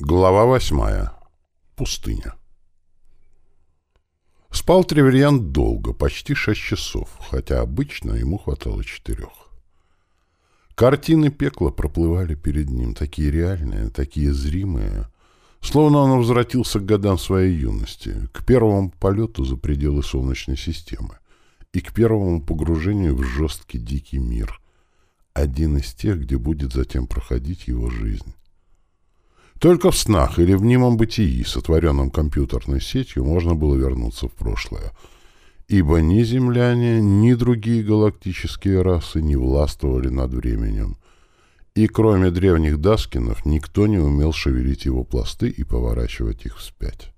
Глава восьмая. Пустыня. Спал Треверьян долго, почти шесть часов, хотя обычно ему хватало четырех. Картины пекла проплывали перед ним, такие реальные, такие зримые, словно он возвратился к годам своей юности, к первому полету за пределы Солнечной системы и к первому погружению в жесткий дикий мир, один из тех, где будет затем проходить его жизнь. Только в снах или в немом бытии, сотворенном компьютерной сетью, можно было вернуться в прошлое. Ибо ни земляне, ни другие галактические расы не властвовали над временем. И кроме древних Даскинов, никто не умел шевелить его пласты и поворачивать их вспять.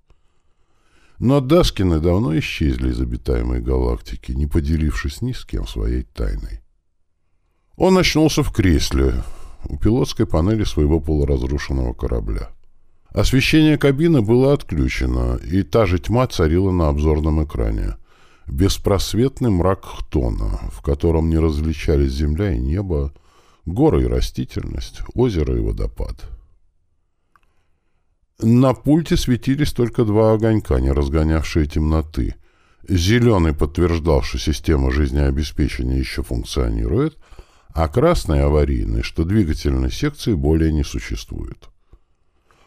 Но Даскины давно исчезли из обитаемой галактики, не поделившись ни с кем своей тайной. Он очнулся в кресле, у пилотской панели своего полуразрушенного корабля. Освещение кабины было отключено, и та же тьма царила на обзорном экране. Беспросветный мрак Хтона, в котором не различались земля и небо, горы и растительность, озеро и водопад. На пульте светились только два огонька, не разгонявшие темноты. Зеленый подтверждал, что система жизнеобеспечения еще функционирует — а красный аварийный, что двигательной секции более не существует.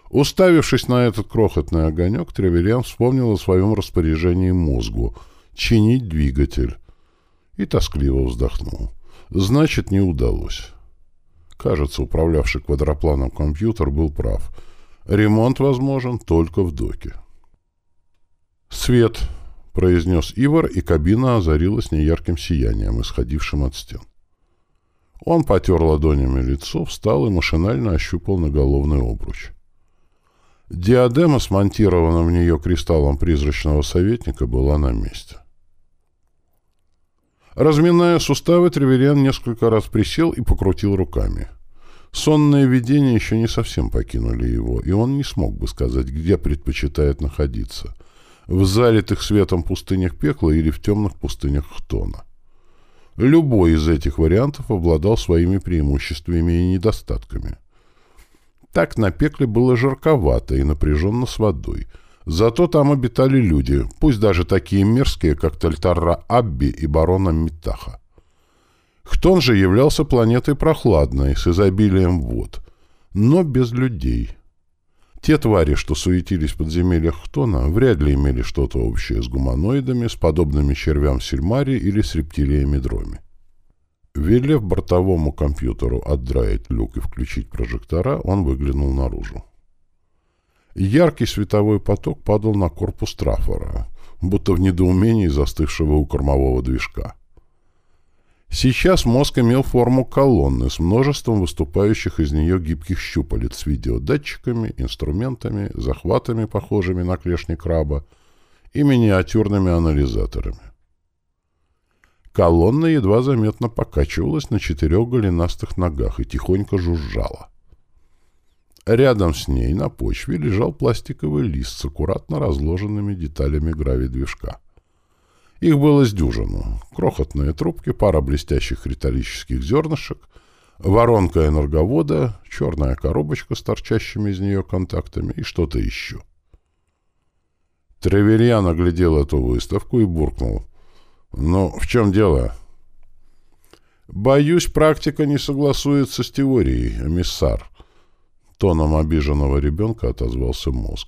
Уставившись на этот крохотный огонек, Треверян вспомнил о своем распоряжении мозгу — чинить двигатель. И тоскливо вздохнул. Значит, не удалось. Кажется, управлявший квадропланом компьютер был прав. Ремонт возможен только в доке. «Свет!» — произнес Ивар, и кабина озарилась неярким сиянием, исходившим от стен. Он потер ладонями лицо, встал и машинально ощупал наголовный обруч. Диадема, смонтированная в нее кристаллом призрачного советника, была на месте. Разминая суставы, Треверян несколько раз присел и покрутил руками. Сонные видения еще не совсем покинули его, и он не смог бы сказать, где предпочитает находиться — в залитых светом пустынях пекла или в темных пустынях Хтона. Любой из этих вариантов обладал своими преимуществами и недостатками. Так на пекле было жарковато и напряженно с водой. Зато там обитали люди, пусть даже такие мерзкие, как Тальтарра Абби и барона Митаха. Хтон же являлся планетой прохладной, с изобилием вод, но без людей. Те твари, что суетились в подземельях Хтона, вряд ли имели что-то общее с гуманоидами, с подобными червям Сильмари или с рептилиями Дроми. Велев бортовому компьютеру отдраить люк и включить прожектора, он выглянул наружу. Яркий световой поток падал на корпус трафора, будто в недоумении застывшего у кормового движка. Сейчас мозг имел форму колонны с множеством выступающих из нее гибких щупалец с видеодатчиками, инструментами, захватами, похожими на клешни краба, и миниатюрными анализаторами. Колонна едва заметно покачивалась на четырех голенастых ногах и тихонько жужжала. Рядом с ней на почве лежал пластиковый лист с аккуратно разложенными деталями гравидвижка. Их было с дюжину. Крохотные трубки, пара блестящих риталических зернышек, воронка энерговода, черная коробочка с торчащими из нее контактами и что-то еще. Треверьян оглядел эту выставку и буркнул. «Ну, в чем дело?» «Боюсь, практика не согласуется с теорией, эмиссар», — тоном обиженного ребенка отозвался мозг.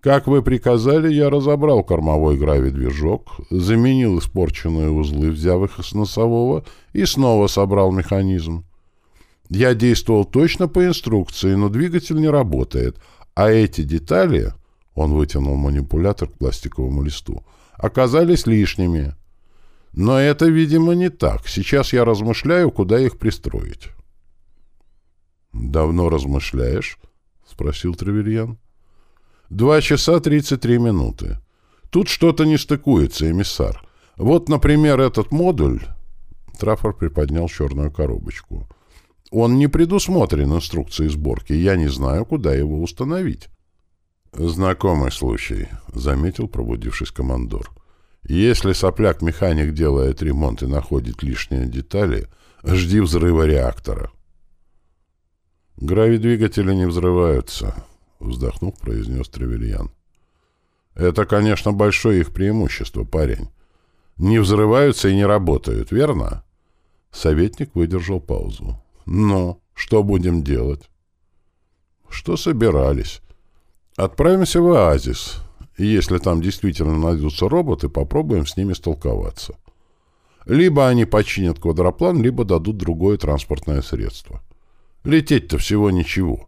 Как вы приказали, я разобрал кормовой гравидвижок, заменил испорченные узлы, взяв их с носового, и снова собрал механизм. Я действовал точно по инструкции, но двигатель не работает, а эти детали, он вытянул манипулятор к пластиковому листу, оказались лишними. Но это, видимо, не так. Сейчас я размышляю, куда их пристроить. «Давно размышляешь?» — спросил Тревельян. Два часа тридцать три минуты. Тут что-то не стыкуется, эмиссар. Вот, например, этот модуль... Траффор приподнял черную коробочку. Он не предусмотрен инструкцией сборки. Я не знаю, куда его установить. «Знакомый случай», — заметил пробудившись командор. «Если сопляк-механик делает ремонт и находит лишние детали, жди взрыва реактора». «Гравидвигатели не взрываются», — вздохнув, произнес Тревельян. «Это, конечно, большое их преимущество, парень. Не взрываются и не работают, верно?» Советник выдержал паузу. «Ну, что будем делать?» «Что собирались?» «Отправимся в оазис. И если там действительно найдутся роботы, попробуем с ними столковаться. Либо они починят квадроплан, либо дадут другое транспортное средство. Лететь-то всего ничего.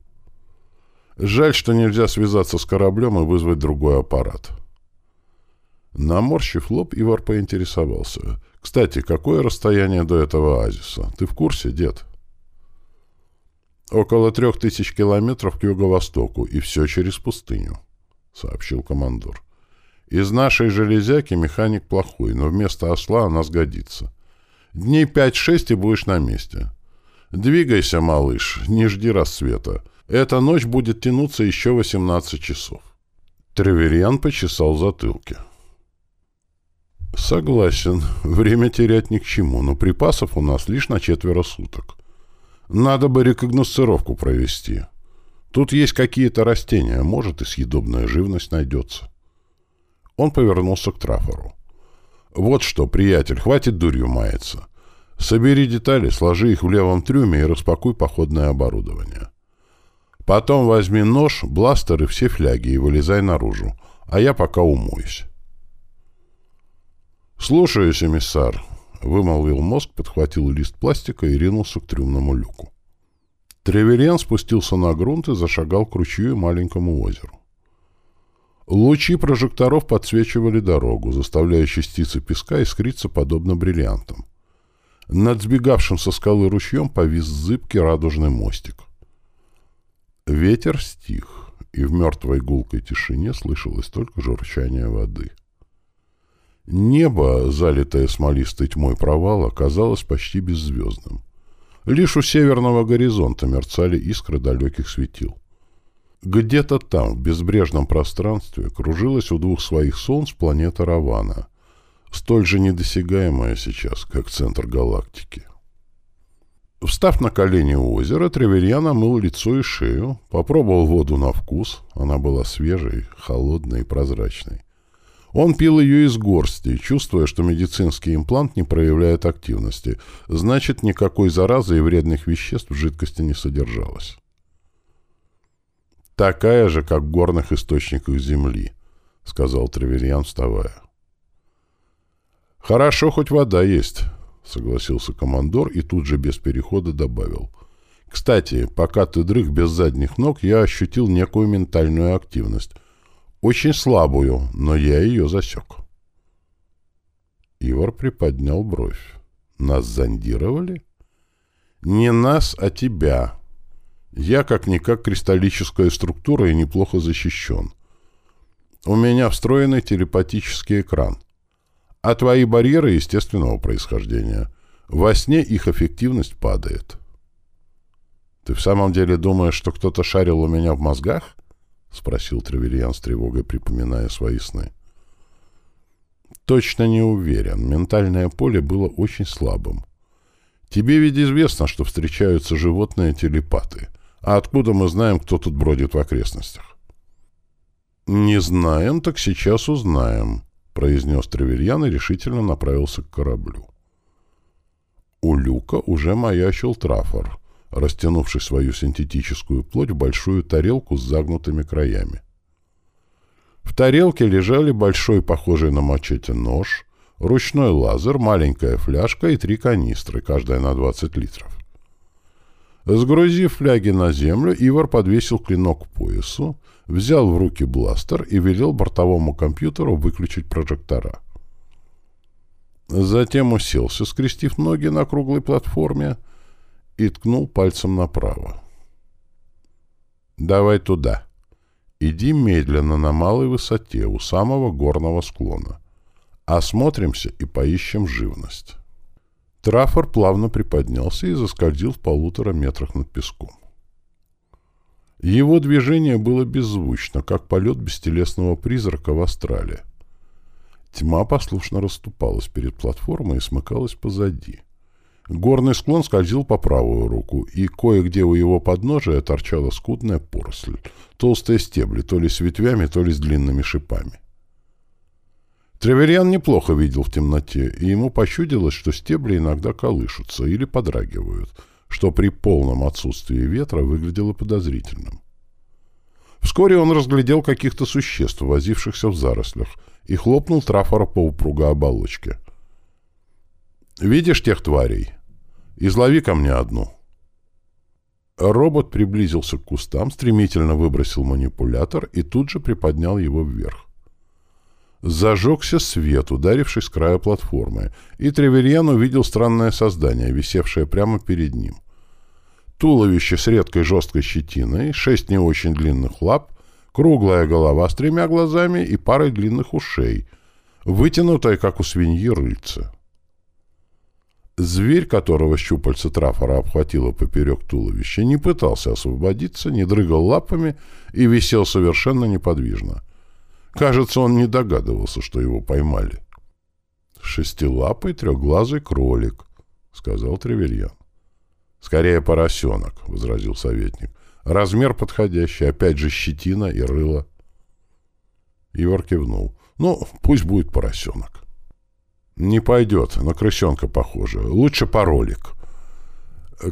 Жаль, что нельзя связаться с кораблем и вызвать другой аппарат». Наморщив лоб, Ивар поинтересовался. «Кстати, какое расстояние до этого оазиса? Ты в курсе, дед?» «Около трех тысяч километров к юго-востоку, и все через пустыню», — сообщил командор. «Из нашей железяки механик плохой, но вместо осла она сгодится. Дней пять-шесть и будешь на месте. Двигайся, малыш, не жди рассвета. Эта ночь будет тянуться еще восемнадцать часов». Треверьян почесал затылки. «Согласен. Время терять ни к чему, но припасов у нас лишь на четверо суток. Надо бы рекогносцировку провести. Тут есть какие-то растения, может, и съедобная живность найдется». Он повернулся к Трафору. «Вот что, приятель, хватит дурью маяться. Собери детали, сложи их в левом трюме и распакуй походное оборудование. Потом возьми нож, бластер и все фляги и вылезай наружу, а я пока умоюсь». «Слушаюсь, эмиссар», — вымолвил мозг, подхватил лист пластика и ринулся к трюмному люку. Треверен спустился на грунт и зашагал к ручью и маленькому озеру. Лучи прожекторов подсвечивали дорогу, заставляя частицы песка искриться подобно бриллиантам. Над сбегавшим со скалы ручьем повис зыбкий радужный мостик. Ветер стих, и в мертвой гулкой тишине слышалось только журчание воды. Небо, залитое смолистой тьмой провала, казалось почти беззвездным. Лишь у северного горизонта мерцали искры далеких светил. Где-то там, в безбрежном пространстве, кружилась у двух своих солнц планета Равана, столь же недосягаемая сейчас, как центр галактики. Встав на колени у озера, Треверьян омыл лицо и шею, попробовал воду на вкус, она была свежей, холодной и прозрачной. Он пил ее из горсти, чувствуя, что медицинский имплант не проявляет активности, значит, никакой заразы и вредных веществ в жидкости не содержалось. «Такая же, как в горных источниках Земли», — сказал Треверьян, вставая. «Хорошо, хоть вода есть», — согласился командор и тут же без перехода добавил. «Кстати, пока ты дрых без задних ног, я ощутил некую ментальную активность». Очень слабую, но я ее засек. Ивар приподнял бровь. Нас зондировали? Не нас, а тебя. Я как-никак кристаллическая структура и неплохо защищен. У меня встроенный телепатический экран. А твои барьеры естественного происхождения. Во сне их эффективность падает. Ты в самом деле думаешь, что кто-то шарил у меня в мозгах? — спросил Тревельян с тревогой, припоминая свои сны. «Точно не уверен. Ментальное поле было очень слабым. Тебе ведь известно, что встречаются животные-телепаты. А откуда мы знаем, кто тут бродит в окрестностях?» «Не знаем, так сейчас узнаем», — произнес Тревельян и решительно направился к кораблю. У люка уже маячил трафор — растянувший свою синтетическую плоть в большую тарелку с загнутыми краями. В тарелке лежали большой, похожий на мачете, нож, ручной лазер, маленькая фляжка и три канистры, каждая на 20 литров. Сгрузив фляги на землю, Ивар подвесил клинок к поясу, взял в руки бластер и велел бортовому компьютеру выключить прожектора. Затем уселся, скрестив ноги на круглой платформе, и ткнул пальцем направо. «Давай туда. Иди медленно на малой высоте, у самого горного склона. Осмотримся и поищем живность». Траффор плавно приподнялся и заскользил в полутора метрах над песком. Его движение было беззвучно, как полет бестелесного призрака в астрале. Тьма послушно расступалась перед платформой и смыкалась позади. Горный склон скользил по правую руку, и кое-где у его подножия торчала скудная поросль, толстые стебли, то ли с ветвями, то ли с длинными шипами. Треверьян неплохо видел в темноте, и ему пощудилось, что стебли иногда колышутся или подрагивают, что при полном отсутствии ветра выглядело подозрительным. Вскоре он разглядел каких-то существ, возившихся в зарослях, и хлопнул трафора по упругой оболочке. «Видишь тех тварей? Излови ко мне одну». Робот приблизился к кустам, стремительно выбросил манипулятор и тут же приподнял его вверх. Зажегся свет, ударивший с края платформы, и Треверьян увидел странное создание, висевшее прямо перед ним. Туловище с редкой жесткой щетиной, шесть не очень длинных лап, круглая голова с тремя глазами и парой длинных ушей, вытянутая, как у свиньи, рыльца. Зверь, которого щупальца трафора обхватило поперек туловища, не пытался освободиться, не дрыгал лапами и висел совершенно неподвижно — Кажется, он не догадывался, что его поймали. «Шестилапый трехглазый кролик», — сказал Тревельян. «Скорее поросенок», — возразил советник. «Размер подходящий, опять же щетина и рыло». Ивар кивнул. «Ну, пусть будет поросенок». «Не пойдет, на крысенка похоже. Лучше поролик».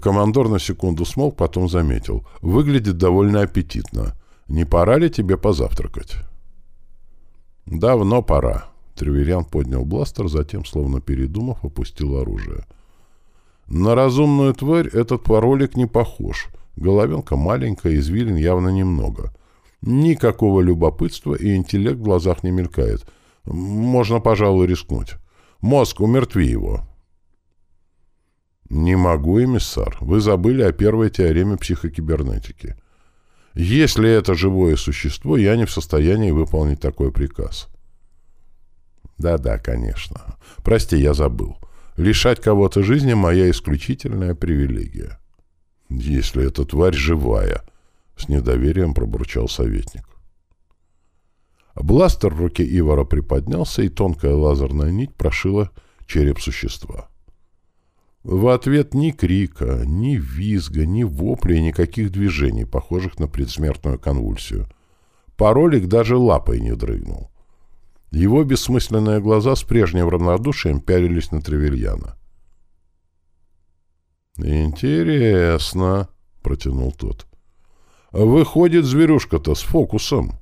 Командор на секунду смолк, потом заметил. «Выглядит довольно аппетитно. Не пора ли тебе позавтракать?» «Давно пора». Треверян поднял бластер, затем, словно передумав, опустил оружие. На разумную тварь этот паролик не похож. Головенка маленькая, извилин явно немного. Никакого любопытства и интеллект в глазах не мелькает. Можно, пожалуй, рискнуть. Мозг, умертви его. Не могу, эмиссар. Вы забыли о первой теореме психокибернетики. Если это живое существо, я не в состоянии выполнить такой приказ. Да-да, конечно. Прости, я забыл. Лишать кого-то жизни — моя исключительная привилегия. Если эта тварь живая, — с недоверием пробурчал советник. Бластер в руке Ивара приподнялся, и тонкая лазерная нить прошила череп существа. В ответ ни крика, ни визга, ни вопля никаких движений, похожих на предсмертную конвульсию. Паролик даже лапой не дрыгнул. Его бессмысленные глаза с прежним равнодушием пялились на Тревельяна. «Интересно», — протянул тот. «Выходит, зверюшка-то с фокусом».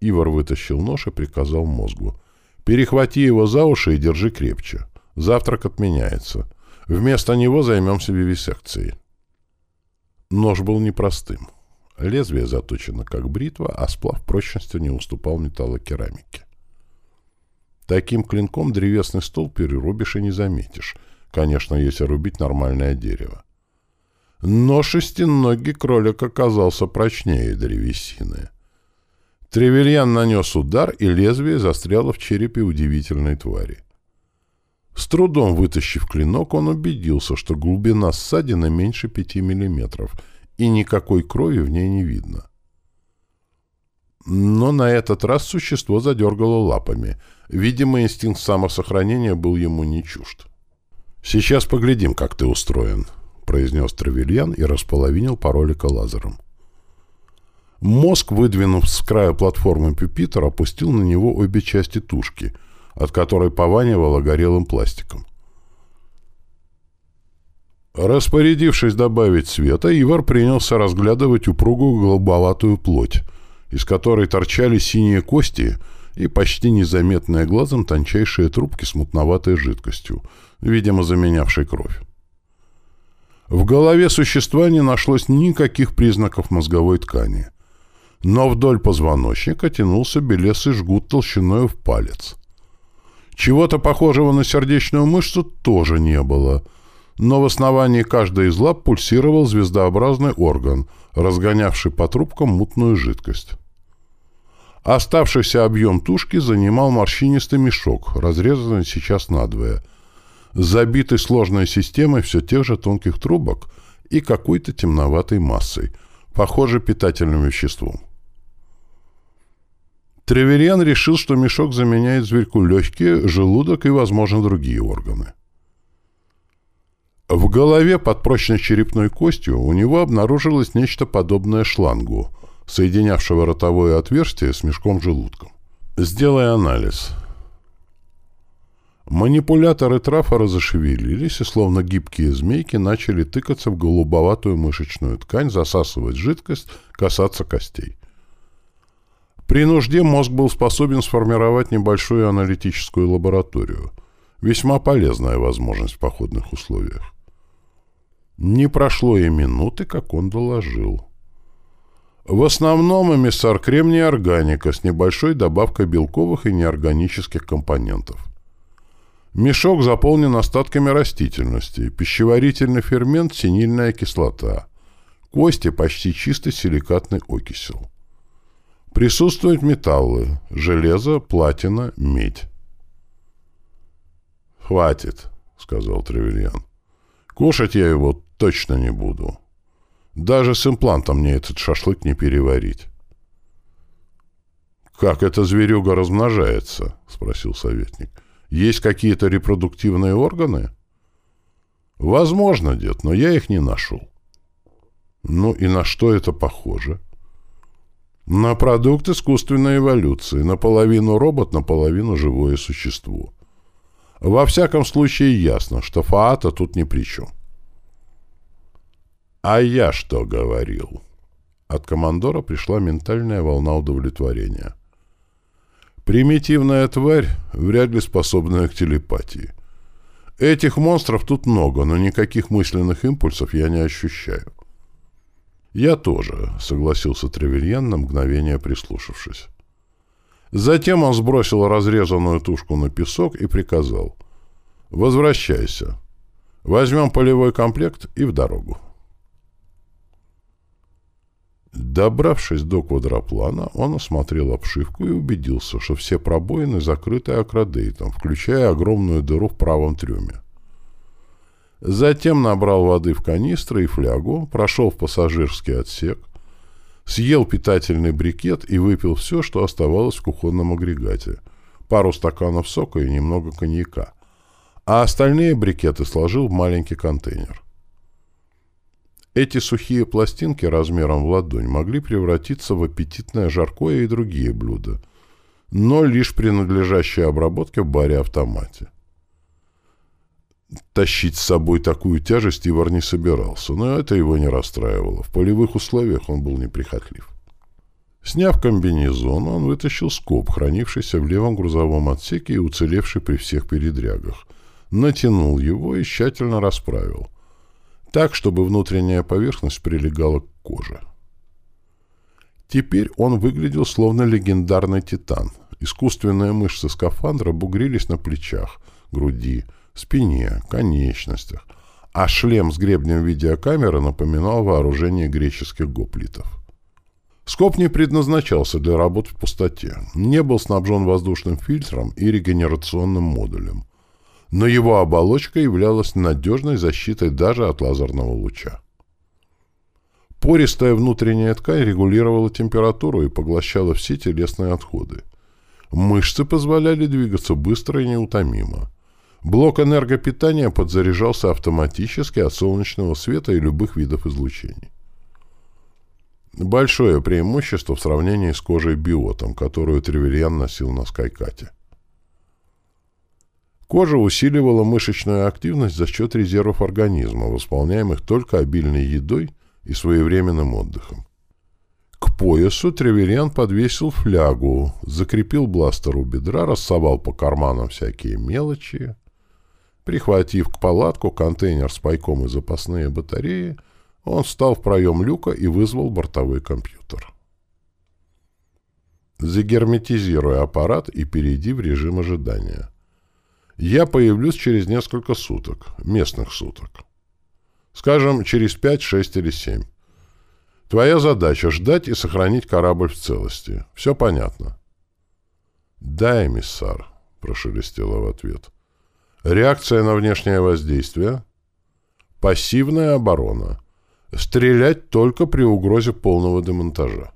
Ивар вытащил нож и приказал мозгу. «Перехвати его за уши и держи крепче». Завтрак отменяется. Вместо него займемся вивисекцией. Нож был непростым. Лезвие заточено как бритва, а сплав прочностью не уступал металлокерамике. Таким клинком древесный стол перерубишь и не заметишь. Конечно, если рубить нормальное дерево. Но шестиногий кролик оказался прочнее древесины. Тревельян нанес удар, и лезвие застряло в черепе удивительной твари. С трудом вытащив клинок, он убедился, что глубина ссадины меньше пяти миллиметров, и никакой крови в ней не видно. Но на этот раз существо задергало лапами. Видимо, инстинкт самосохранения был ему не чужд. «Сейчас поглядим, как ты устроен», — произнес Травельян и располовинил паролика лазером. Мозг, выдвинув с края платформы пюпитер, опустил на него обе части тушки — от которой пованивало горелым пластиком. Распорядившись добавить света, Ивар принялся разглядывать упругую голубоватую плоть, из которой торчали синие кости и почти незаметные глазом тончайшие трубки с мутноватой жидкостью, видимо, заменявшей кровь. В голове существа не нашлось никаких признаков мозговой ткани, но вдоль позвоночника тянулся белесый жгут толщиной в палец — чего-то похожего на сердечную мышцу тоже не было, но в основании каждой из лап пульсировал звездообразный орган, разгонявший по трубкам мутную жидкость. Оставшийся объем тушки занимал морщинистый мешок, разрезанный сейчас надвое, забитый сложной системой все тех же тонких трубок и какой-то темноватой массой, похожей питательным веществом. Треверьян решил, что мешок заменяет зверьку легкие, желудок и, возможно, другие органы. В голове под прочной черепной костью у него обнаружилось нечто подобное шлангу, соединявшего ротовое отверстие с мешком желудком. «Сделай анализ». Манипуляторы трафора зашевелились и, словно гибкие змейки, начали тыкаться в голубоватую мышечную ткань, засасывать жидкость, касаться костей. При нужде мозг был способен сформировать небольшую аналитическую лабораторию. Весьма полезная возможность в походных условиях. Не прошло и минуты, как он доложил. В основном эмиссар кремния органика с небольшой добавкой белковых и неорганических компонентов. Мешок заполнен остатками растительности, пищеварительный фермент – синильная кислота, кости – почти чистый силикатный окисел. Присутствуют металлы – железо, платина, медь. «Хватит», — сказал Тревельян. «Кушать я его точно не буду. Даже с имплантом мне этот шашлык не переварить». «Как эта зверюга размножается?» — спросил советник. «Есть какие-то репродуктивные органы?» «Возможно, дед, но я их не нашел». «Ну и на что это похоже?» На продукт искусственной эволюции, наполовину робот, наполовину живое существо. Во всяком случае ясно, что Фаата тут ни при чем. «А я что говорил?» От командора пришла ментальная волна удовлетворения. «Примитивная тварь, вряд ли способная к телепатии. Этих монстров тут много, но никаких мысленных импульсов я не ощущаю. «Я тоже», — согласился Тревельян на мгновение прислушавшись. Затем он сбросил разрезанную тушку на песок и приказал. «Возвращайся. Возьмем полевой комплект и в дорогу». Добравшись до квадроплана, он осмотрел обшивку и убедился, что все пробоины закрыты акродейтом, включая огромную дыру в правом трюме. Затем набрал воды в канистры и флягу, прошел в пассажирский отсек, съел питательный брикет и выпил все, что оставалось в кухонном агрегате. Пару стаканов сока и немного коньяка. А остальные брикеты сложил в маленький контейнер. Эти сухие пластинки размером в ладонь могли превратиться в аппетитное жаркое и другие блюда, но лишь принадлежащие обработке в баре-автомате. Тащить с собой такую тяжесть Ивар не собирался, но это его не расстраивало. В полевых условиях он был неприхотлив. Сняв комбинезон, он вытащил скоб, хранившийся в левом грузовом отсеке и уцелевший при всех передрягах. Натянул его и тщательно расправил. Так, чтобы внутренняя поверхность прилегала к коже. Теперь он выглядел словно легендарный титан. Искусственные мышцы скафандра бугрились на плечах, груди, спине, конечностях, а шлем с гребнем видеокамеры напоминал вооружение греческих гоплитов. Скоп не предназначался для работ в пустоте, не был снабжен воздушным фильтром и регенерационным модулем, но его оболочка являлась надежной защитой даже от лазерного луча. Пористая внутренняя ткань регулировала температуру и поглощала все телесные отходы. Мышцы позволяли двигаться быстро и неутомимо. Блок энергопитания подзаряжался автоматически от солнечного света и любых видов излучений. Большое преимущество в сравнении с кожей биотом, которую Тревельян носил на скайкате. Кожа усиливала мышечную активность за счет резервов организма, восполняемых только обильной едой и своевременным отдыхом. К поясу Тревельян подвесил флягу, закрепил бластер у бедра, рассовал по карманам всякие мелочи, Прихватив к палатку контейнер с пайком и запасные батареи, он встал в проем люка и вызвал бортовой компьютер. Загерметизируй аппарат и перейди в режим ожидания. Я появлюсь через несколько суток, местных суток. Скажем, через 5, 6 или 7. Твоя задача — ждать и сохранить корабль в целости. Все понятно? — Да, эмиссар, — прошелестело в ответ. — Реакция на внешнее воздействие. Пассивная оборона. Стрелять только при угрозе полного демонтажа.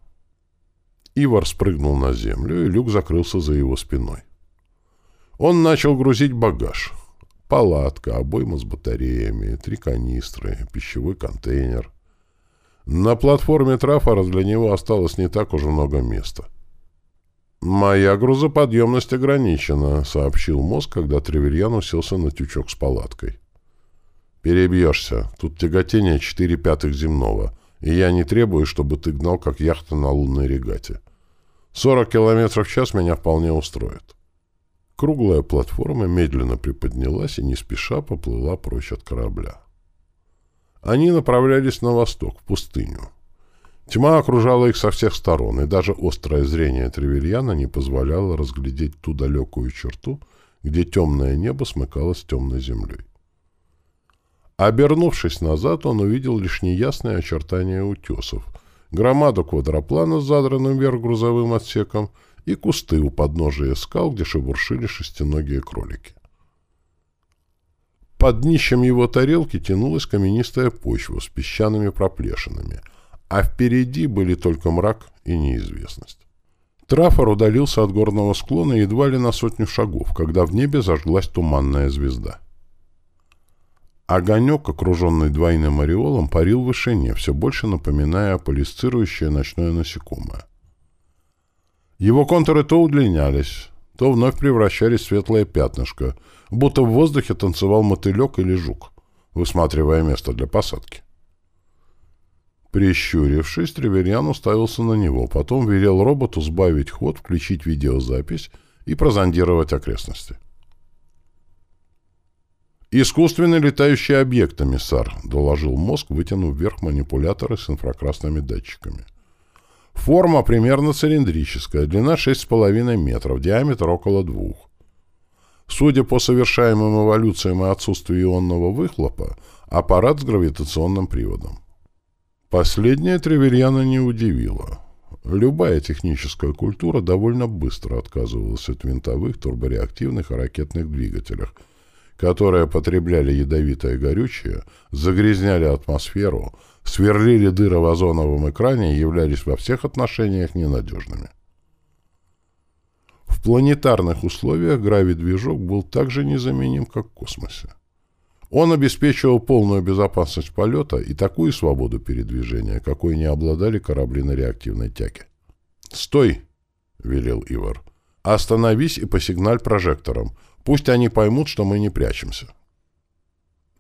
Ивар спрыгнул на землю, и люк закрылся за его спиной. Он начал грузить багаж. Палатка, обойма с батареями, три канистры, пищевой контейнер. На платформе трафара для него осталось не так уж много места. «Моя грузоподъемность ограничена», — сообщил мозг, когда Тревельян уселся на тючок с палаткой. «Перебьешься. Тут тяготение 4 пятых земного, и я не требую, чтобы ты гнал, как яхта на лунной регате. 40 километров в час меня вполне устроит». Круглая платформа медленно приподнялась и не спеша поплыла прочь от корабля. Они направлялись на восток, в пустыню. Тьма окружала их со всех сторон, и даже острое зрение Тревельяна не позволяло разглядеть ту далекую черту, где темное небо смыкалось с темной землей. Обернувшись назад, он увидел лишь неясные очертания утесов, громаду квадроплана с задранным вверх грузовым отсеком — и кусты у подножия скал, где шебуршили шестиногие кролики. Под днищем его тарелки тянулась каменистая почва с песчаными проплешинами, а впереди были только мрак и неизвестность. Трафор удалился от горного склона едва ли на сотню шагов, когда в небе зажглась туманная звезда. Огонек, окруженный двойным ореолом, парил в вышине, все больше напоминая полисцирующее ночное насекомое. Его контуры то удлинялись, то вновь превращались в светлое пятнышко, будто в воздухе танцевал мотылек или жук, высматривая место для посадки. Прищурившись, Треверьян уставился на него, потом велел роботу сбавить ход, включить видеозапись и прозондировать окрестности. «Искусственный летающий объект, эмиссар», — доложил мозг, вытянув вверх манипуляторы с инфракрасными датчиками. Форма примерно цилиндрическая, длина 6,5 метров, диаметр около 2. Судя по совершаемым эволюциям и отсутствию ионного выхлопа, аппарат с гравитационным приводом. Последнее Тревельяна не удивило. Любая техническая культура довольно быстро отказывалась от винтовых, турбореактивных и ракетных двигателях, которые потребляли ядовитое горючее, загрязняли атмосферу, сверлили дыры в озоновом экране и являлись во всех отношениях ненадежными. В планетарных условиях гравидвижок был так же незаменим, как в космосе. Он обеспечивал полную безопасность полета и такую свободу передвижения, какой не обладали корабли на реактивной тяге. «Стой!» — велел Ивар. «Остановись и посигналь прожектором. Пусть они поймут, что мы не прячемся».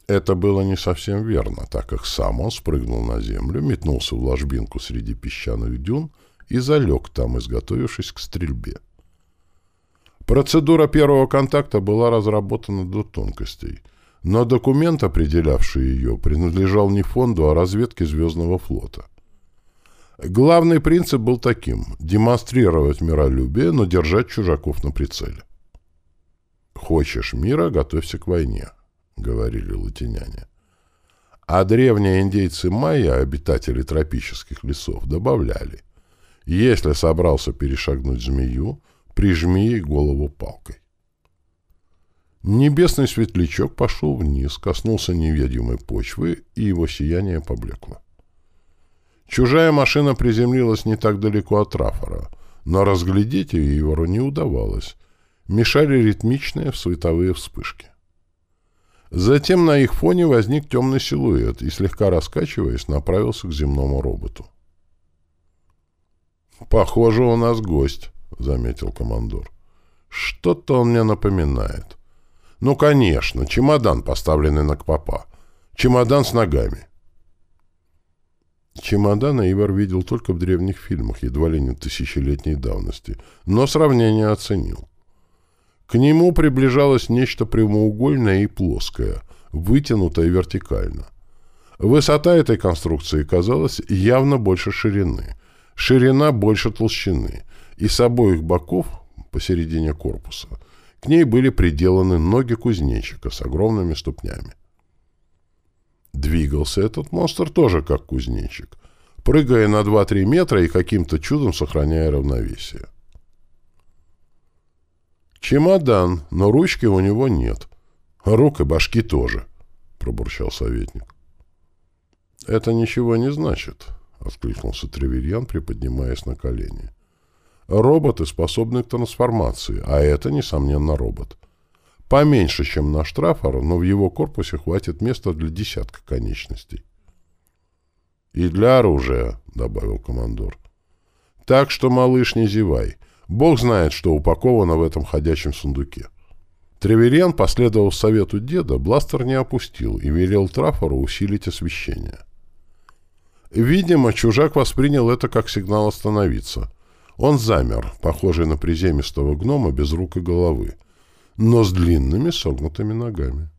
Это было не совсем верно, так как сам он спрыгнул на землю, метнулся в ложбинку среди песчаных дюн и залег там, изготовившись к стрельбе. Процедура первого контакта была разработана до тонкостей, но документ, определявший ее, принадлежал не фонду, а разведке Звездного флота. Главный принцип был таким – демонстрировать миролюбие, но держать чужаков на прицеле. Хочешь мира – готовься к войне. — говорили латиняне. А древние индейцы майя, обитатели тропических лесов, добавляли, если собрался перешагнуть змею, прижми ей голову палкой. Небесный светлячок пошел вниз, коснулся невидимой почвы, и его сияние поблекло. Чужая машина приземлилась не так далеко от трафора, но разглядеть ее Ивору не удавалось. Мешали ритмичные световые вспышки. Затем на их фоне возник темный силуэт и, слегка раскачиваясь, направился к земному роботу. «Похоже, у нас гость», — заметил командор. «Что-то он мне напоминает. Ну, конечно, чемодан, поставленный на КПАПа. Чемодан с ногами». Чемодана Ивар видел только в древних фильмах, едва ли не тысячелетней давности, но сравнение оценил. К нему приближалось нечто прямоугольное и плоское, вытянутое вертикально. Высота этой конструкции казалась явно больше ширины, ширина больше толщины, и с обоих боков, посередине корпуса, к ней были приделаны ноги кузнечика с огромными ступнями. Двигался этот монстр тоже как кузнечик, прыгая на 2-3 метра и каким-то чудом сохраняя равновесие. «Чемодан, но ручки у него нет. Рук и башки тоже», — пробурчал советник. «Это ничего не значит», — откликнулся Тревельян, приподнимаясь на колени. «Роботы способны к трансформации, а это, несомненно, робот. Поменьше, чем наш трафор, но в его корпусе хватит места для десятка конечностей. «И для оружия», — добавил командор. «Так что, малыш, не зевай. Бог знает, что упаковано в этом ходячем сундуке». Треверьян, последовав совету деда, бластер не опустил и велел трафору усилить освещение. Видимо, чужак воспринял это как сигнал остановиться. Он замер, похожий на приземистого гнома без рук и головы, но с длинными согнутыми ногами.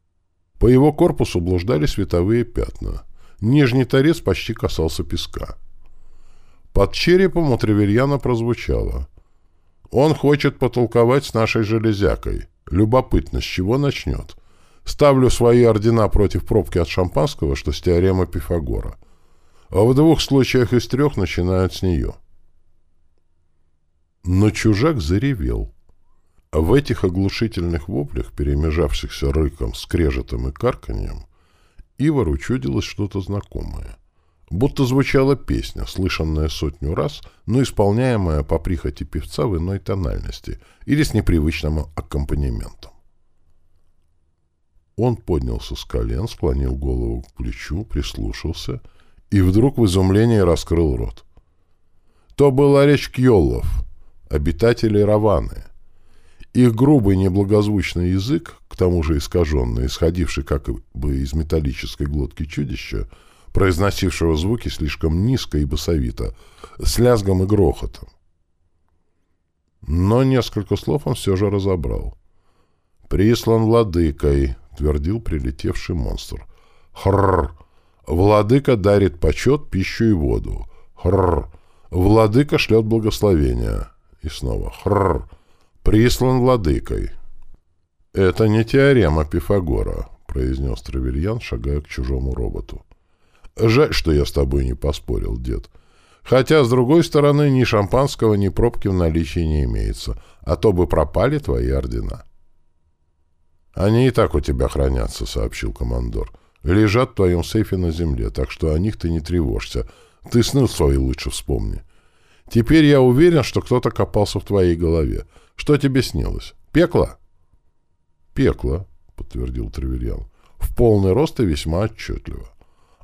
По его корпусу блуждали световые пятна. Нижний торец почти касался песка. Под черепом у Треверьяна прозвучало. «Он хочет потолковать с нашей железякой. Любопытно, с чего начнет? Ставлю свои ордена против пробки от шампанского, что с теоремы Пифагора. А в двух случаях из трех начинают с нее». Но чужак заревел. В этих оглушительных воплях, перемежавшихся рыком, скрежетом и карканьем, Ивару чудилось что-то знакомое. Будто звучала песня, слышанная сотню раз, но исполняемая по прихоти певца в иной тональности или с непривычным аккомпанементом. Он поднялся с колен, склонил голову к плечу, прислушался и вдруг в изумлении раскрыл рот. То была речь Кьоллов, обитателей Раваны. Их грубый неблагозвучный язык, к тому же искаженный, исходивший как бы из металлической глотки чудища, произносившего звуки слишком низко и басовито, с лязгом и грохотом. Но несколько слов он все же разобрал. «Прислан владыкой», — твердил прилетевший монстр. «Хрррр! Владыка дарит почет, пищу и воду. Хрррр! Владыка шлет благословения». И снова «Хрррр! Прислан владыкой». «Это не теорема Пифагора», — произнес Травельян, шагая к чужому роботу. «Жаль, что я с тобой не поспорил, дед. Хотя, с другой стороны, ни шампанского, ни пробки в наличии не имеется, а то бы пропали твои ордена». «Они и так у тебя хранятся», — сообщил командор. «Лежат в твоем сейфе на земле, так что о них ты не тревожься. Ты сны свои лучше вспомни. Теперь я уверен, что кто-то копался в твоей голове. Что тебе снилось? Пекло? Пекло, подтвердил Треверьян. В полный рост и весьма отчетливо.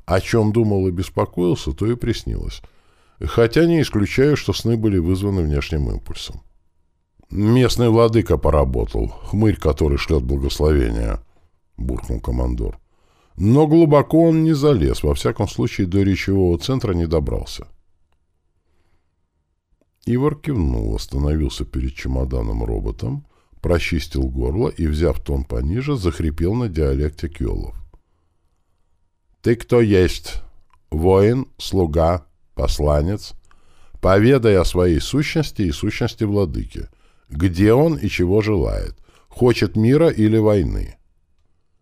О чем думал и беспокоился, то и приснилось. Хотя не исключаю, что сны были вызваны внешним импульсом. «Местный владыка поработал, хмырь, который шлет благословения», — буркнул командор. Но глубоко он не залез, во всяком случае до речевого центра не добрался. Ивар кивнул, остановился перед чемоданом-роботом, прочистил горло и, взяв тон пониже, захрипел на диалекте кёлов. «Ты кто есть? Воин, слуга, посланец? Поведай о своей сущности и сущности владыки. Где он и чего желает? Хочет мира или войны?»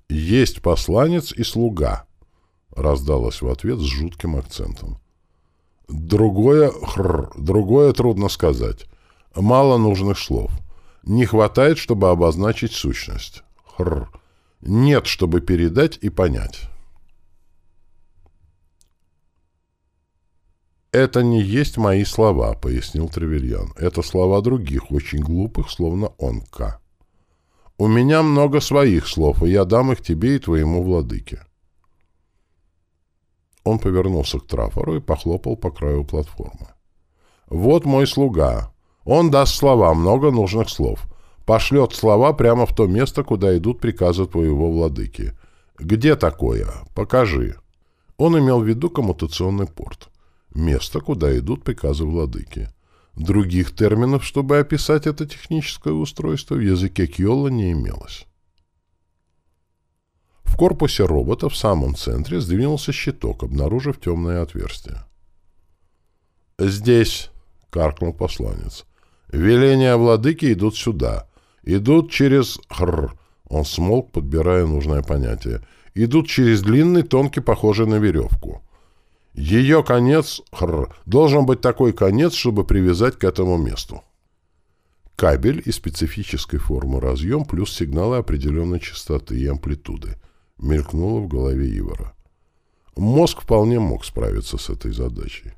«Есть посланец и слуга», — раздалось в ответ с жутким акцентом. Другое, хр, другое трудно сказать. Мало нужных слов. Не хватает, чтобы обозначить сущность. Хр. Нет, чтобы передать и понять. «Это не есть мои слова», — пояснил Тревельян. «Это слова других, очень глупых, словно онка. У меня много своих слов, и я дам их тебе и твоему владыке». Он повернулся к трафору и похлопал по краю платформы. «Вот мой слуга. Он даст слова, много нужных слов. Пошлет слова прямо в то место, куда идут приказы твоего владыки. Где такое? Покажи». Он имел в виду коммутационный порт. Место, куда идут приказы владыки. Других терминов, чтобы описать это техническое устройство, в языке Кьола не имелось. В корпусе робота в самом центре сдвинулся щиток, обнаружив темное отверстие. «Здесь», — каркнул посланец, — «веления владыки идут сюда. Идут через... Хрр». Он смолк, подбирая нужное понятие. «Идут через длинный, тонкий, похожий на веревку. Ее конец, хрр, должен быть такой конец, чтобы привязать к этому месту». Кабель и специфической формы разъем плюс сигналы определенной частоты и амплитуды — мелькнуло в голове Ивара. Мозг вполне мог справиться с этой задачей.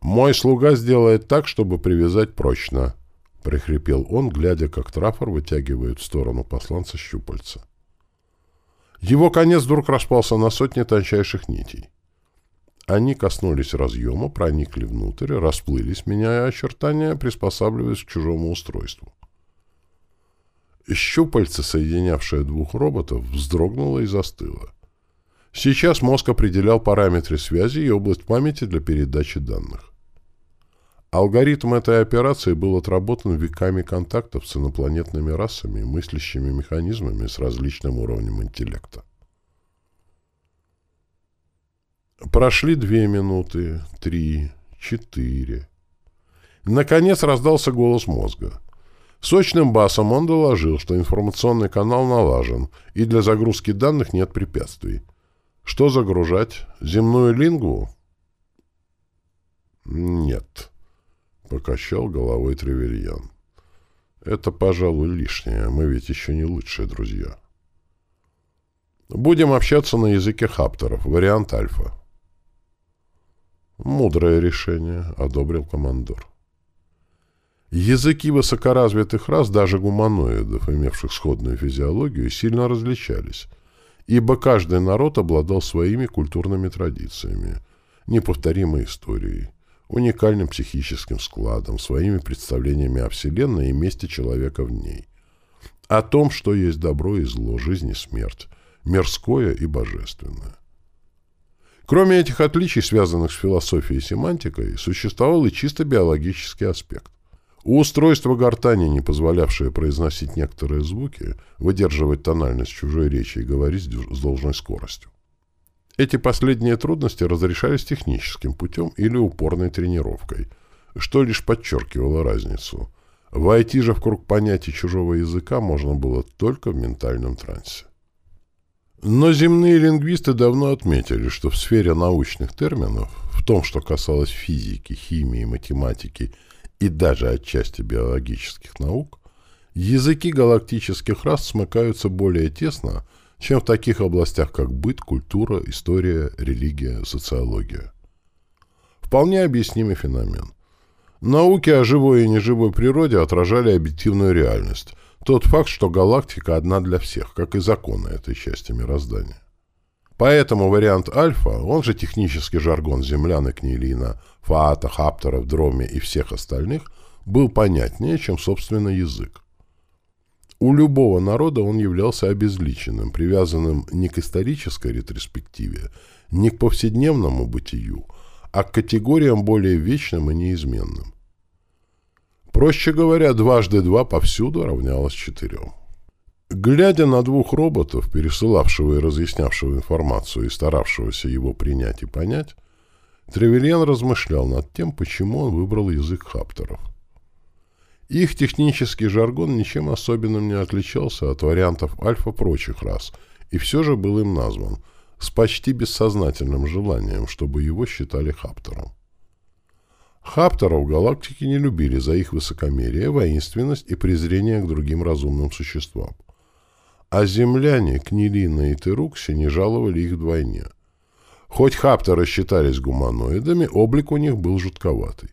«Мой слуга сделает так, чтобы привязать прочно», — прихрипел он, глядя, как трафор вытягивает в сторону посланца щупальца. Его конец вдруг распался на сотни тончайших нитей. Они коснулись разъема, проникли внутрь, расплылись, меняя очертания, приспосабливаясь к чужому устройству. Щупальце, соединявшее двух роботов, вздрогнуло и застыло. Сейчас мозг определял параметры связи и область памяти для передачи данных. Алгоритм этой операции был отработан веками контактов с инопланетными расами и мыслящими механизмами с различным уровнем интеллекта. Прошли две минуты, три, четыре. Наконец раздался голос мозга. Сочным басом он доложил, что информационный канал налажен, и для загрузки данных нет препятствий. Что загружать? Земную лингву? Нет. — покачал головой Тревельян. «Это, пожалуй, лишнее. Мы ведь еще не лучшие друзья». «Будем общаться на языке хаптеров. Вариант альфа». «Мудрое решение», — одобрил командор. Языки высокоразвитых рас, даже гуманоидов, имевших сходную физиологию, сильно различались, ибо каждый народ обладал своими культурными традициями, неповторимой историей уникальным психическим складом, своими представлениями о Вселенной и месте человека в ней, о том, что есть добро и зло, жизнь и смерть, мирское и божественное. Кроме этих отличий, связанных с философией и семантикой, существовал и чисто биологический аспект. У устройства гортани, не позволявшее произносить некоторые звуки, выдерживать тональность чужой речи и говорить с должной скоростью. Эти последние трудности разрешались техническим путем или упорной тренировкой, что лишь подчеркивало разницу. Войти же в круг понятий чужого языка можно было только в ментальном трансе. Но земные лингвисты давно отметили, что в сфере научных терминов, в том, что касалось физики, химии, математики и даже отчасти биологических наук, языки галактических рас смыкаются более тесно, чем в таких областях, как быт, культура, история, религия, социология. Вполне объяснимый феномен. Науки о живой и неживой природе отражали объективную реальность, тот факт, что галактика одна для всех, как и законы этой части мироздания. Поэтому вариант альфа, он же технический жаргон землян и книлина, фаата, хаптеров, дроми и всех остальных, был понятнее, чем собственно язык. У любого народа он являлся обезличенным, привязанным не к исторической ретроспективе, не к повседневному бытию, а к категориям более вечным и неизменным. Проще говоря, дважды два повсюду равнялось четырем. Глядя на двух роботов, пересылавшего и разъяснявшего информацию и старавшегося его принять и понять, Тревельян размышлял над тем, почему он выбрал язык хаптеров – их технический жаргон ничем особенным не отличался от вариантов альфа прочих рас, и все же был им назван, с почти бессознательным желанием, чтобы его считали хаптером. Хаптеров галактики не любили за их высокомерие, воинственность и презрение к другим разумным существам. А земляне, Книлина и Терукси не жаловали их вдвойне. Хоть хаптеры считались гуманоидами, облик у них был жутковатый.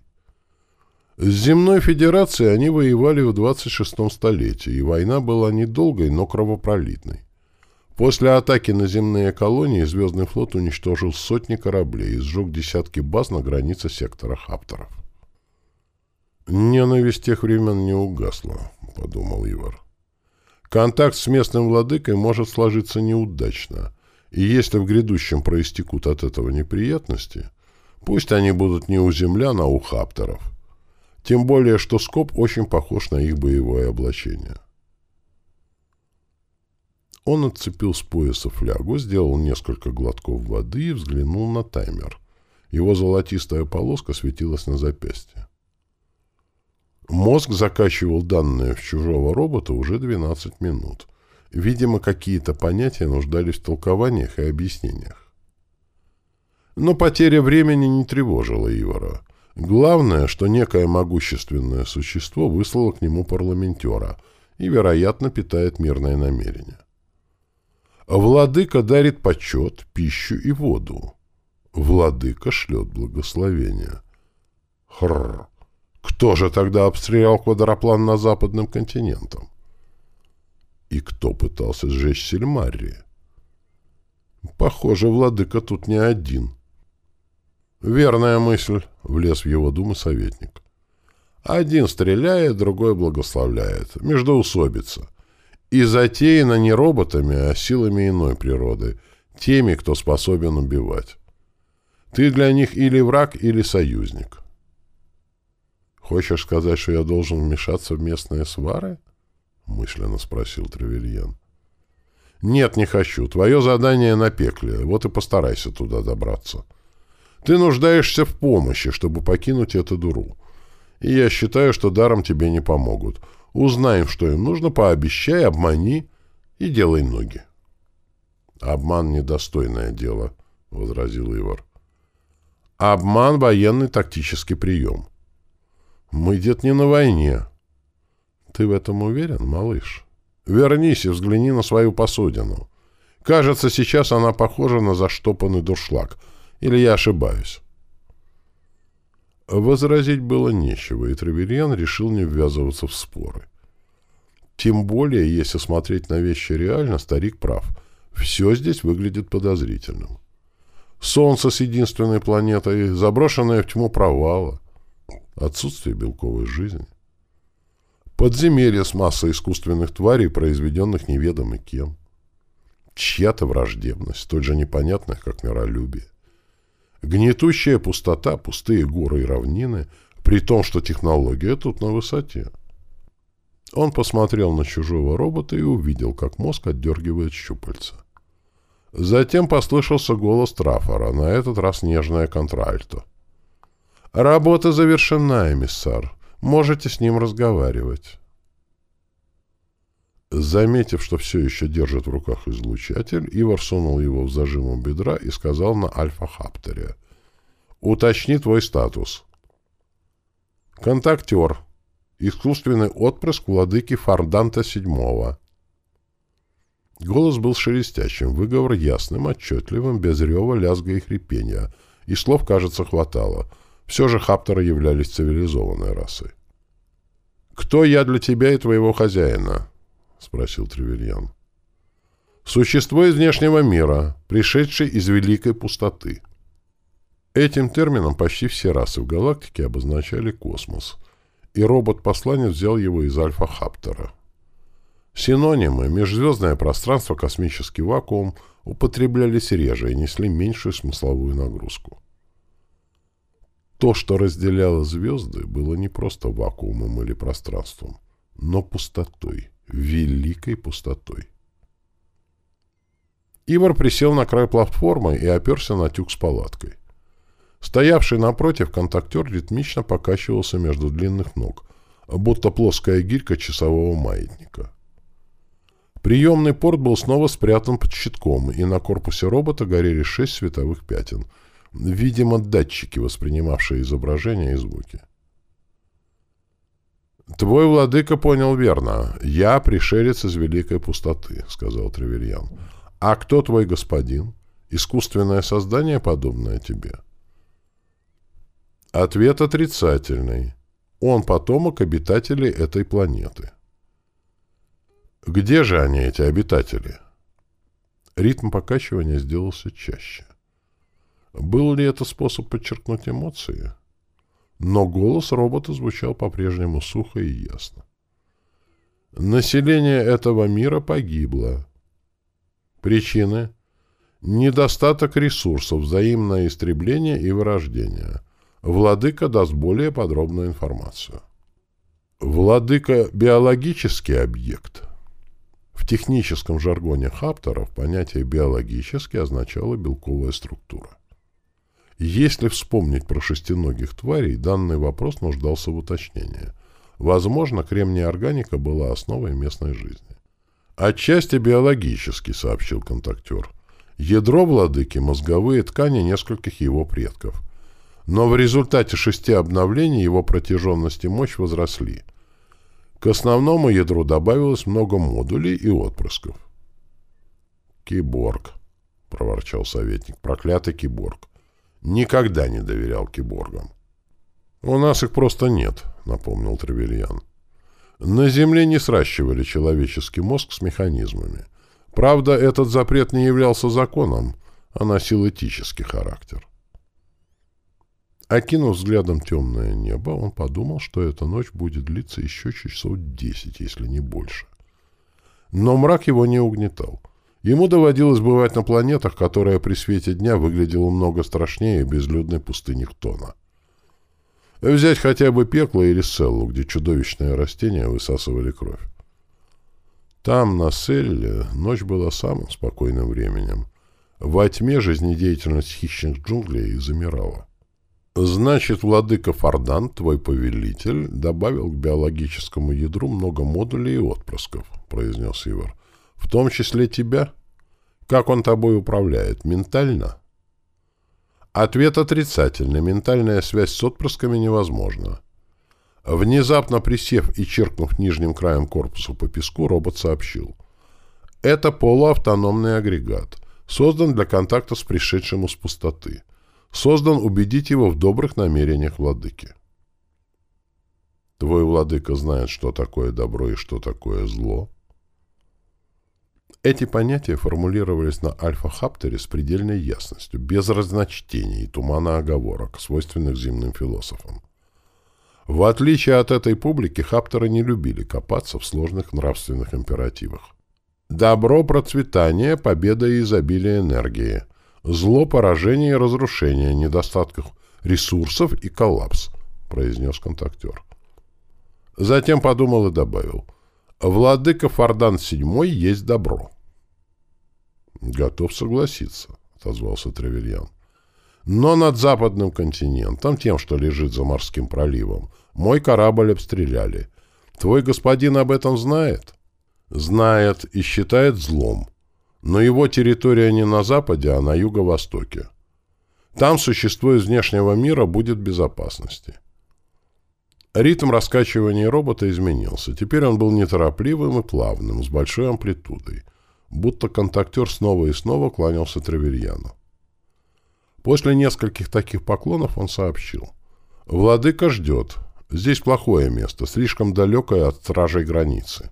С Земной Федерацией они воевали в 26-м столетии, и война была недолгой, но кровопролитной. После атаки на земные колонии Звездный флот уничтожил сотни кораблей и сжег десятки баз на границе сектора Хаптеров. «Ненависть тех времен не угасла», — подумал Ивар. «Контакт с местным владыкой может сложиться неудачно, и если в грядущем проистекут от этого неприятности, пусть они будут не у землян, а у Хаптеров». Тем более, что скоб очень похож на их боевое облачение. Он отцепил с пояса флягу, сделал несколько глотков воды и взглянул на таймер. Его золотистая полоска светилась на запястье. Мозг закачивал данные в чужого робота уже 12 минут. Видимо, какие-то понятия нуждались в толкованиях и объяснениях. Но потеря времени не тревожила Ивара. Главное, что некое могущественное существо выслало к нему парламентера и, вероятно, питает мирное намерение. Владыка дарит почет, пищу и воду. Владыка шлет благословение. Хрррр! Кто же тогда обстрелял квадроплан на западном континентом? И кто пытался сжечь Сельмарри? Похоже, владыка тут не один. Верная мысль, влез в его думы советник. Один стреляет, другой благословляет. Междоусобица. И затеяна не роботами, а силами иной природы. Теми, кто способен убивать. Ты для них или враг, или союзник. Хочешь сказать, что я должен вмешаться в местные свары? Мысленно спросил Тревельян. Нет, не хочу. Твое задание на пекле. Вот и постарайся туда добраться. Ты нуждаешься в помощи, чтобы покинуть эту дуру. И я считаю, что даром тебе не помогут. Узнаем, что им нужно, пообещай, обмани и делай ноги. Обман — недостойное дело, — возразил Ивар. Обман — военный тактический прием. Мы, дед, не на войне. Ты в этом уверен, малыш? Вернись и взгляни на свою посудину. Кажется, сейчас она похожа на заштопанный дуршлаг. Или я ошибаюсь? Возразить было нечего, и Тревельян решил не ввязываться в споры. Тем более, если смотреть на вещи реально, старик прав. Все здесь выглядит подозрительным. Солнце с единственной планетой, заброшенное в тьму провала, отсутствие белковой жизни, подземелье с массой искусственных тварей, произведенных неведомо кем, чья-то враждебность, столь же непонятная, как миролюбие. Гнетущая пустота, пустые горы и равнины, при том, что технология тут на высоте. Он посмотрел на чужого робота и увидел, как мозг отдергивает щупальца. Затем послышался голос Траффора, на этот раз нежное контральто. «Работа завершена, эмиссар. Можете с ним разговаривать». Заметив, что все еще держит в руках излучатель, Ивар сунул его в зажимом бедра и сказал на альфа-хаптере. «Уточни твой статус». «Контактер. Искусственный отпрыск владыки Фарданта VII». Голос был шелестящим, выговор ясным, отчетливым, без рева, лязга и хрипения. И слов, кажется, хватало. Все же хаптеры являлись цивилизованной расой. «Кто я для тебя и твоего хозяина?» — спросил Тревельян. «Существо из внешнего мира, пришедшее из великой пустоты». Этим термином почти все расы в галактике обозначали космос, и робот-посланец взял его из Альфа-Хаптера. Синонимы «межзвездное пространство», «космический вакуум» употреблялись реже и несли меньшую смысловую нагрузку. То, что разделяло звезды, было не просто вакуумом или пространством, но пустотой великой пустотой. Ивар присел на край платформы и оперся на тюк с палаткой. Стоявший напротив, контактер ритмично покачивался между длинных ног, будто плоская гирька часового маятника. Приемный порт был снова спрятан под щитком, и на корпусе робота горели шесть световых пятен, видимо, датчики, воспринимавшие изображения и звуки. «Твой владыка понял верно. Я пришелец из великой пустоты», — сказал Тревельян. «А кто твой господин? Искусственное создание, подобное тебе?» Ответ отрицательный. Он потомок обитателей этой планеты. Где же они, эти обитатели? Ритм покачивания сделался чаще. Был ли это способ подчеркнуть эмоции? — но голос робота звучал по-прежнему сухо и ясно. Население этого мира погибло. Причины – недостаток ресурсов, взаимное истребление и вырождение. Владыка даст более подробную информацию. Владыка – биологический объект. В техническом жаргоне хаптеров понятие «биологический» означало белковая структура. Если вспомнить про шестиногих тварей, данный вопрос нуждался в уточнении. Возможно, кремния органика была основой местной жизни. «Отчасти биологически», — сообщил контактер. «Ядро владыки — мозговые ткани нескольких его предков. Но в результате шести обновлений его протяженность и мощь возросли. К основному ядру добавилось много модулей и отпрысков». «Киборг», — проворчал советник, — «проклятый киборг. Никогда не доверял киборгам. «У нас их просто нет», — напомнил Тревельян. «На Земле не сращивали человеческий мозг с механизмами. Правда, этот запрет не являлся законом, а носил этический характер». Окинув взглядом темное небо, он подумал, что эта ночь будет длиться еще часов десять, если не больше. Но мрак его не угнетал. Ему доводилось бывать на планетах, которая при свете дня выглядела много страшнее безлюдной пустыни Хтона. Взять хотя бы пекло или селлу, где чудовищные растения высасывали кровь. Там, на Селле, ночь была самым спокойным временем. Во тьме жизнедеятельность хищных джунглей замирала. Значит, владыка Фардан, твой повелитель, добавил к биологическому ядру много модулей и отпрысков, произнес Ивар. В том числе тебя? Как он тобой управляет? Ментально? Ответ отрицательный. Ментальная связь с отпрысками невозможна. Внезапно присев и черкнув нижним краем корпуса по песку, робот сообщил. Это полуавтономный агрегат. Создан для контакта с пришедшим из пустоты. Создан убедить его в добрых намерениях владыки. Твой владыка знает, что такое добро и что такое зло. Эти понятия формулировались на альфа-хаптере с предельной ясностью, без разночтений и тумана оговорок, свойственных земным философам. В отличие от этой публики, хаптеры не любили копаться в сложных нравственных императивах. Добро – процветание, победа и изобилие энергии. Зло – поражение и разрушение, недостатков ресурсов и коллапс, произнес контактер. Затем подумал и добавил. Владыка Фардан VII есть добро. «Готов согласиться», — отозвался Тревельян. «Но над западным континентом, тем, что лежит за морским проливом, мой корабль обстреляли. Твой господин об этом знает?» «Знает и считает злом. Но его территория не на западе, а на юго-востоке. Там существо из внешнего мира будет безопасности». Ритм раскачивания робота изменился. Теперь он был неторопливым и плавным, с большой амплитудой будто контактер снова и снова кланялся Треверьяну. После нескольких таких поклонов он сообщил. «Владыка ждет. Здесь плохое место, слишком далекое от стражей границы.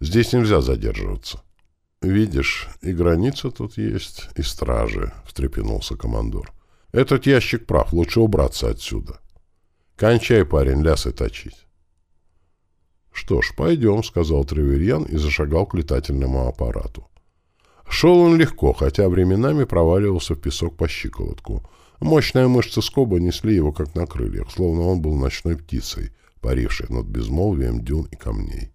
Здесь нельзя задерживаться». «Видишь, и граница тут есть, и стражи», — встрепенулся командор. «Этот ящик прав, лучше убраться отсюда. Кончай, парень, лясы точить». «Что ж, пойдем», — сказал Треверьян и зашагал к летательному аппарату. Шел он легко, хотя временами проваливался в песок по щиколотку. Мощные мышцы скоба несли его, как на крыльях, словно он был ночной птицей, парившей над безмолвием дюн и камней.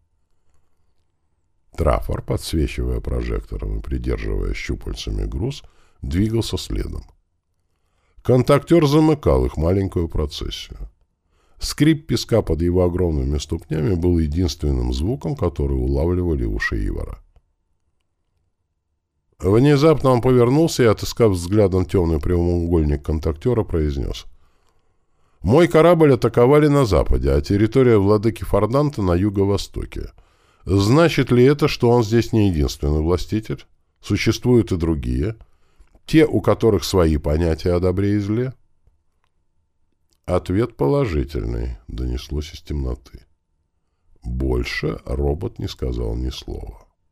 Трафор, подсвечивая прожектором и придерживая щупальцами груз, двигался следом. Контактер замыкал их маленькую процессию. Скрип песка под его огромными ступнями был единственным звуком, который улавливали уши Ивара. Внезапно он повернулся и, отыскав взглядом темный прямоугольник контактера, произнес. «Мой корабль атаковали на западе, а территория владыки Форданта на юго-востоке. Значит ли это, что он здесь не единственный властитель? Существуют и другие? Те, у которых свои понятия о добре и зле?» Ответ положительный, донеслось из темноты. Больше робот не сказал ни слова.